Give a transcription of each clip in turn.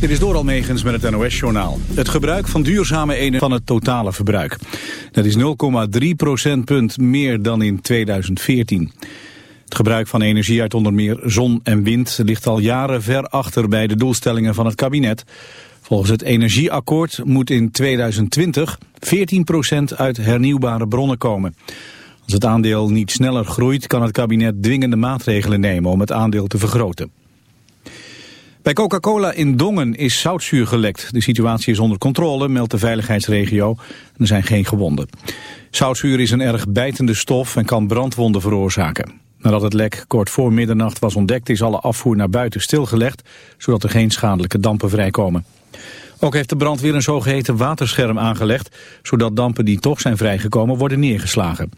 Dit is door Almegens met het NOS-journaal. Het gebruik van duurzame energie van het totale verbruik. Dat is 0,3 procentpunt meer dan in 2014. Het gebruik van energie uit onder meer zon en wind ligt al jaren ver achter bij de doelstellingen van het kabinet. Volgens het energieakkoord moet in 2020 14 procent uit hernieuwbare bronnen komen. Als het aandeel niet sneller groeit kan het kabinet dwingende maatregelen nemen om het aandeel te vergroten. Bij Coca-Cola in Dongen is zoutzuur gelekt. De situatie is onder controle, meldt de veiligheidsregio. Er zijn geen gewonden. Zoutzuur is een erg bijtende stof en kan brandwonden veroorzaken. Nadat het lek kort voor middernacht was ontdekt... is alle afvoer naar buiten stilgelegd... zodat er geen schadelijke dampen vrijkomen. Ook heeft de brandweer een zogeheten waterscherm aangelegd... zodat dampen die toch zijn vrijgekomen worden neergeslagen.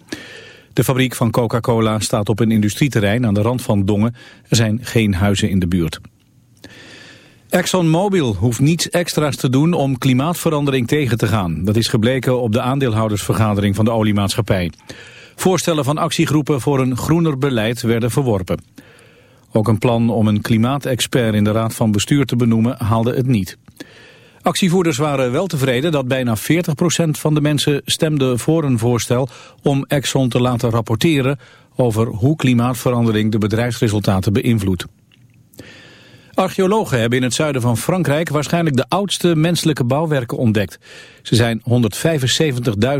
De fabriek van Coca-Cola staat op een industrieterrein aan de rand van Dongen. Er zijn geen huizen in de buurt. ExxonMobil hoeft niets extra's te doen om klimaatverandering tegen te gaan. Dat is gebleken op de aandeelhoudersvergadering van de oliemaatschappij. Voorstellen van actiegroepen voor een groener beleid werden verworpen. Ook een plan om een klimaatexpert in de raad van bestuur te benoemen haalde het niet. Actievoerders waren wel tevreden dat bijna 40% van de mensen stemde voor een voorstel om Exxon te laten rapporteren over hoe klimaatverandering de bedrijfsresultaten beïnvloedt. Archeologen hebben in het zuiden van Frankrijk waarschijnlijk de oudste menselijke bouwwerken ontdekt. Ze zijn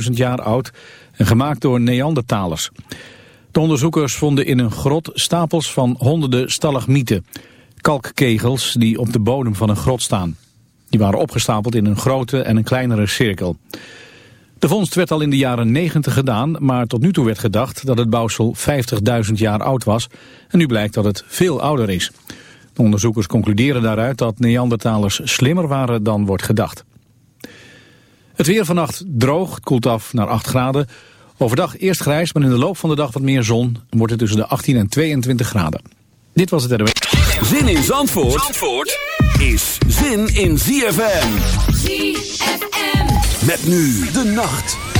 175.000 jaar oud en gemaakt door Neandertalers. De onderzoekers vonden in een grot stapels van honderden stalagmieten, kalkkegels die op de bodem van een grot staan. Die waren opgestapeld in een grote en een kleinere cirkel. De vondst werd al in de jaren 90 gedaan, maar tot nu toe werd gedacht dat het bouwsel 50.000 jaar oud was. En nu blijkt dat het veel ouder is. De onderzoekers concluderen daaruit dat Neandertalers slimmer waren dan wordt gedacht. Het weer vannacht droog, het koelt af naar 8 graden. Overdag eerst grijs, maar in de loop van de dag wat meer zon. wordt het tussen de 18 en 22 graden. Dit was het RW. Zin in Zandvoort, Zandvoort is zin in ZFM. ZFM. Met nu de nacht.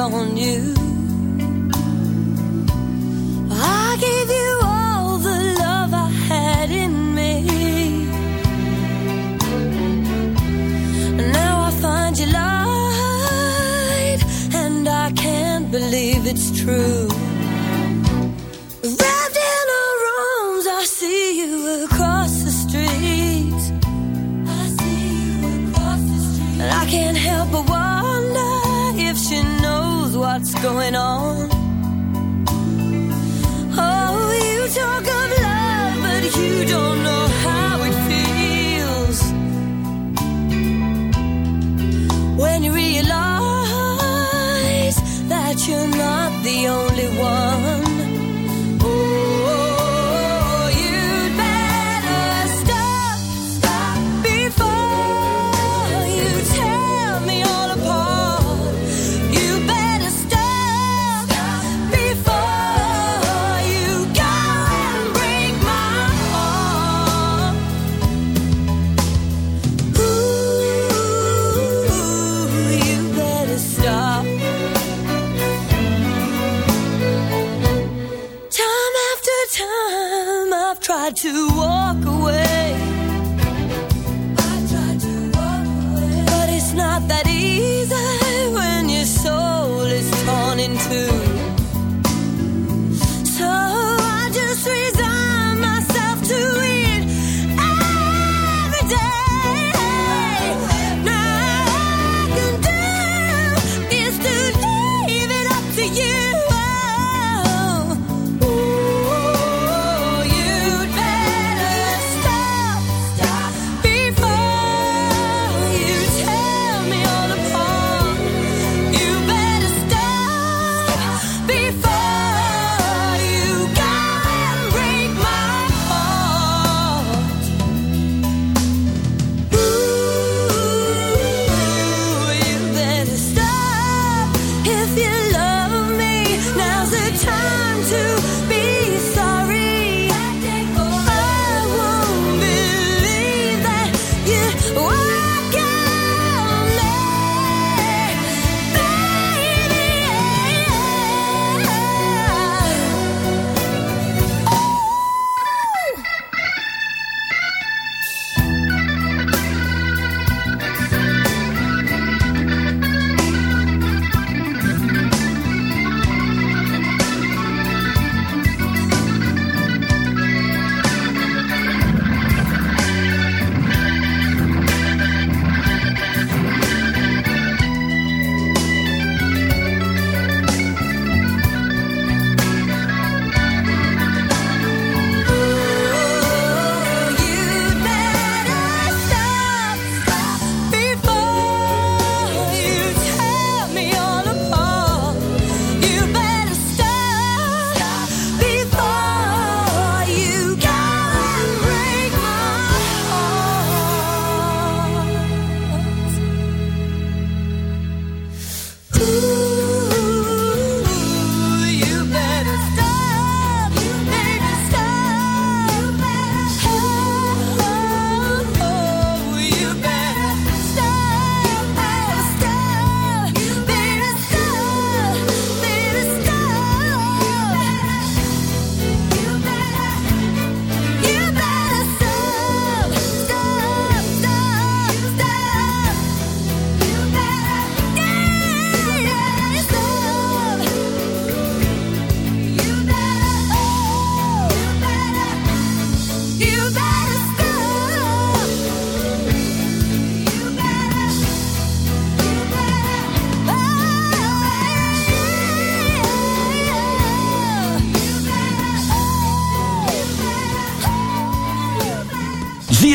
on that you're not the only one.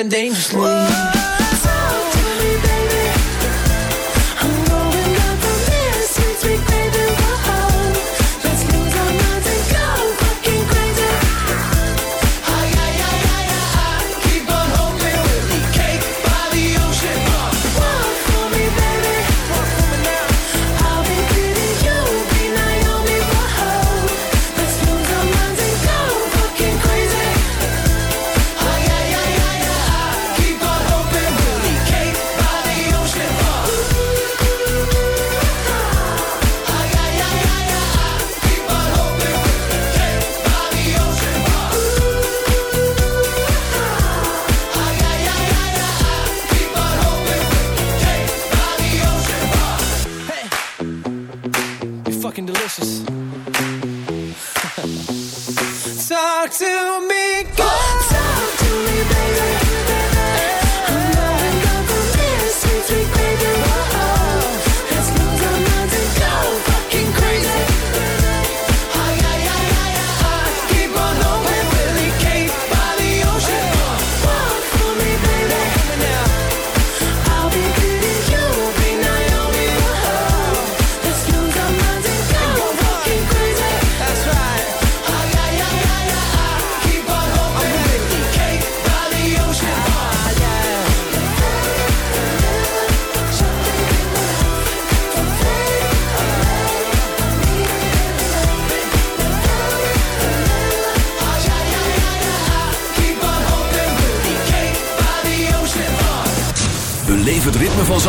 been dangerous. fucking delicious. Talk to me, God. Talk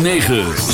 9.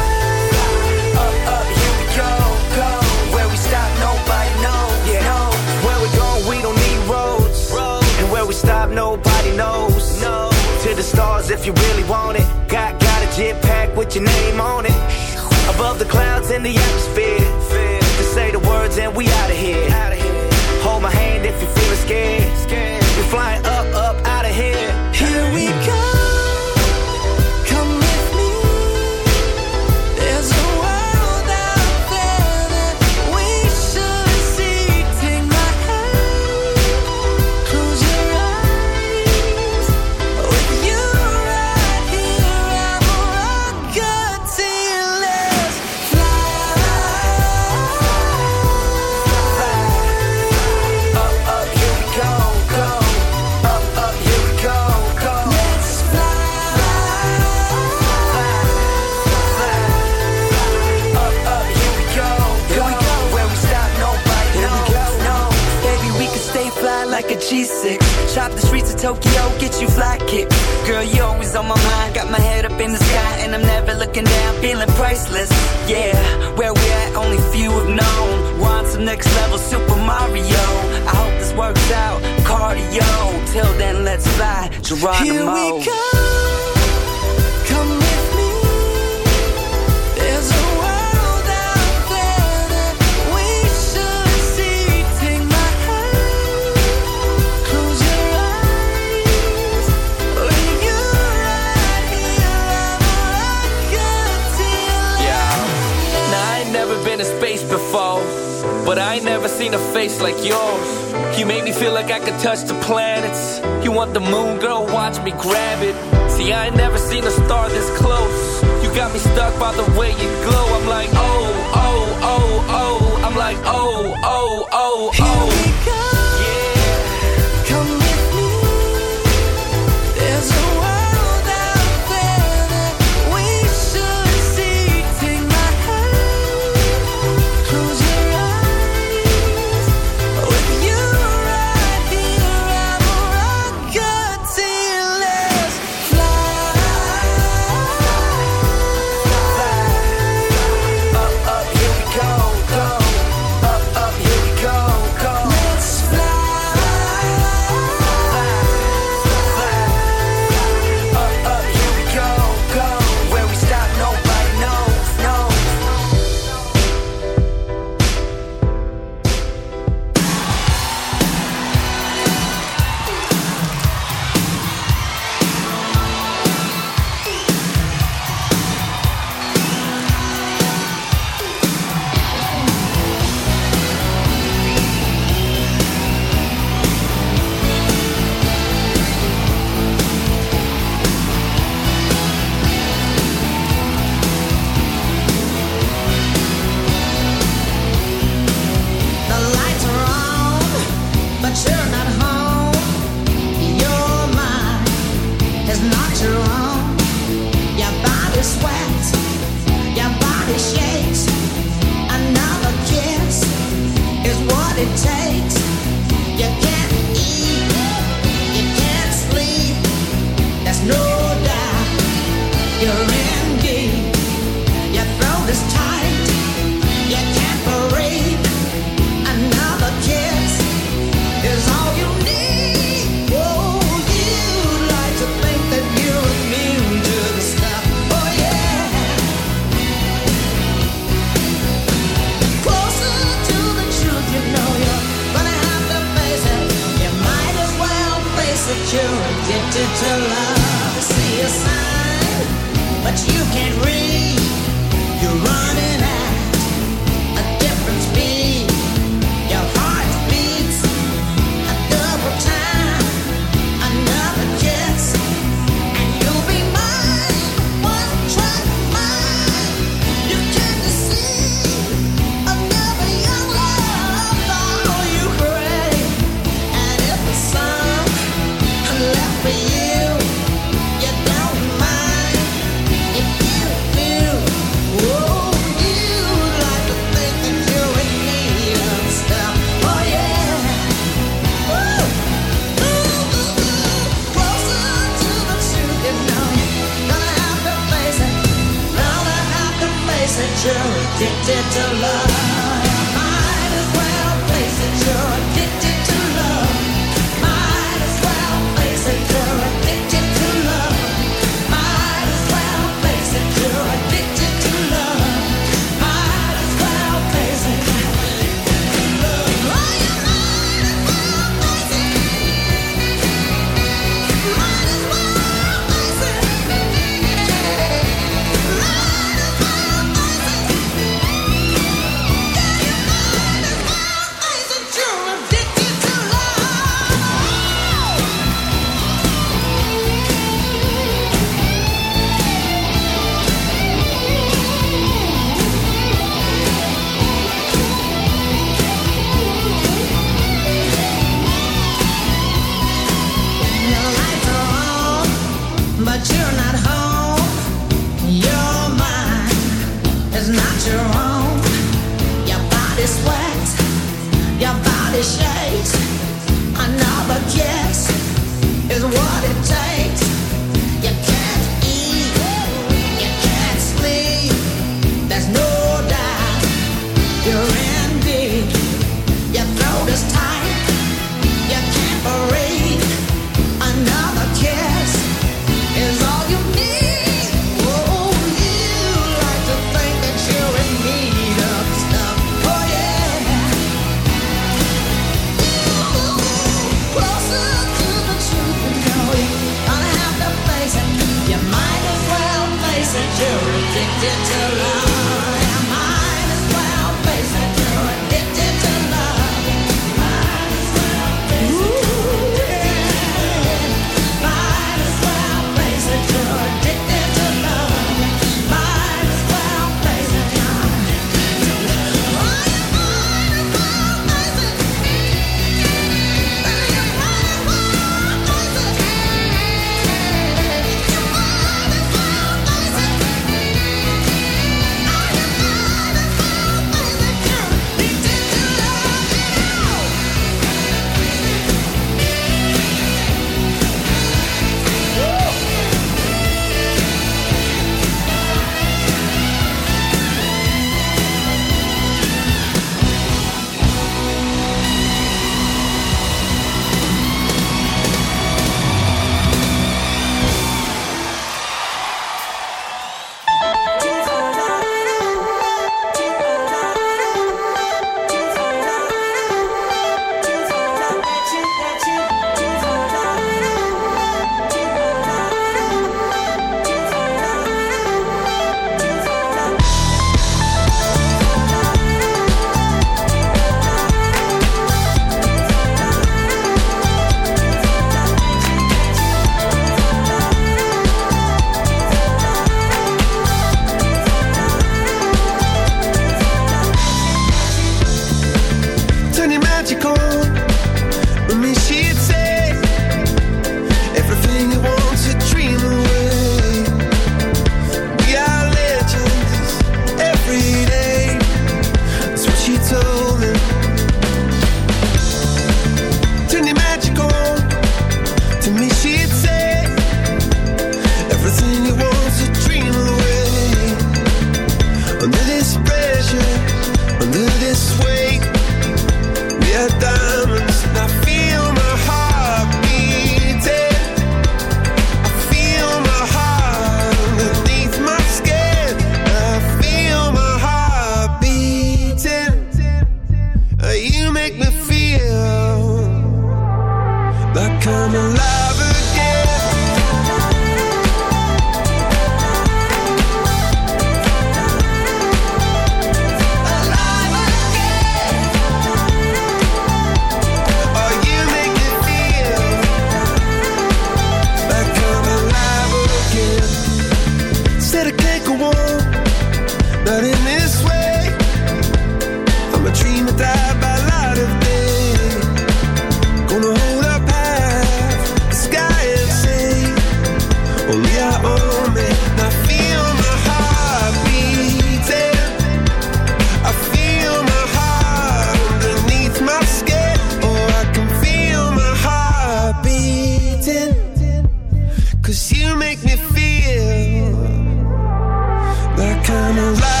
coming right